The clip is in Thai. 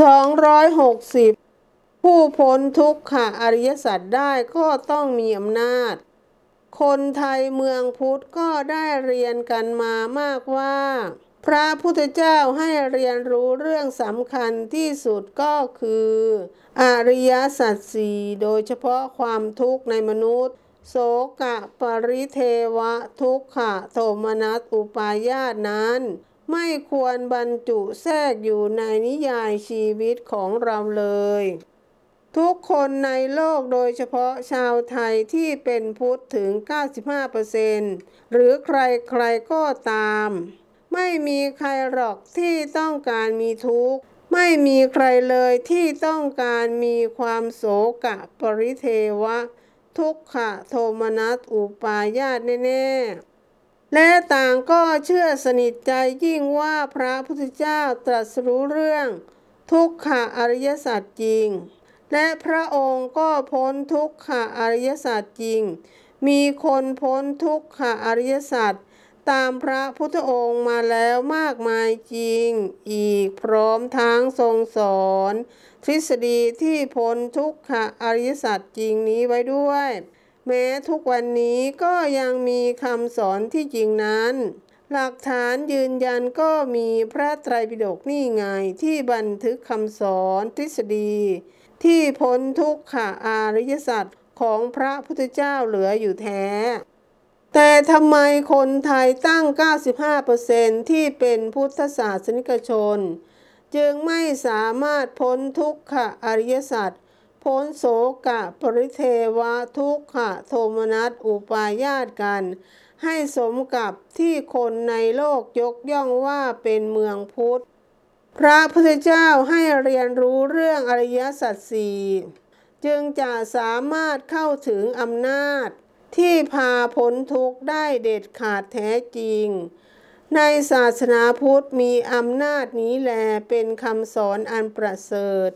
260 ผู้พ้นทุกขะอริยสัจได้ก็ต้องมีอำนาจ คนไทยเมืองพุทธก็ได้เรียนกันมามากว่า พระพุทธเจ้าให้เรียนรู้เรื่องสำคัญที่สุดก็คือ อริยสัจสี่โดยเฉพาะความทุกข์ในมนุษย์ โสกะปริเทวะทุกขะโทมนัสอุปายาตนั้น ไม่ควรบรรจุแทรกอยู่ในนิยายชีวิตของเราเลย ทุกคนในโลกโดยเฉพาะชาวไทยที่เป็นพุทธถึง 95%หรือใครๆก็ตาม ไม่มีใครหรอกที่ต้องการมีทุกข์ไม่มีใครเลยที่ต้องการมีความโศกะปริเทวะ ทุกขะโทมนัสอุปายาตแน่ๆ และต่างก็เชื่อสนิทใจยิ่งว่าพระพุทธเจ้าตรัสรู้เรื่อง ทุกขะอริยสัจจริง และพระองค์ก็พ้นทุกขะอริยสัจจริง มีคนพ้นทุกขะอริยสัจตามพระพุทธองค์มาแล้วมากมายจริง อีกพร้อมทั้งทรงสอน ทฤษฎีที่พ้นทุกขะอริยสัจจริงนี้ไว้ด้วย แม้ทุกวันนี้ก็ยังมีคำสอนที่จริงนั้น หลักฐานยืนยันก็มีพระไตรปิฎกนี่ไงที่บันทึกคำสอนทฤษฎี ที่พ้นทุกขะอริยสัจของพระพุทธเจ้าเหลืออยู่แท้ แต่ทำไมคนไทยตั้ง 95%ที่เป็นพุทธศาสนิกชน จึงไม่สามารถพ้นทุกขะอริยสัจ พ้นโสกะปริเทวะทุกขะโทมนัสอุปายาตกัน ให้สมกับที่คนในโลกยกย่องว่าเป็นเมืองพุทธ พระพุทธเจ้าให้เรียนรู้เรื่องอริยสัจสี่จึงจะสามารถเข้าถึงอำนาจ ที่พาพ้นทุกข์ได้เด็ดขาดแท้จริง ในศาสนาพุทธมีอำนาจนี้แลเป็นคำสอนอันประเสริฐ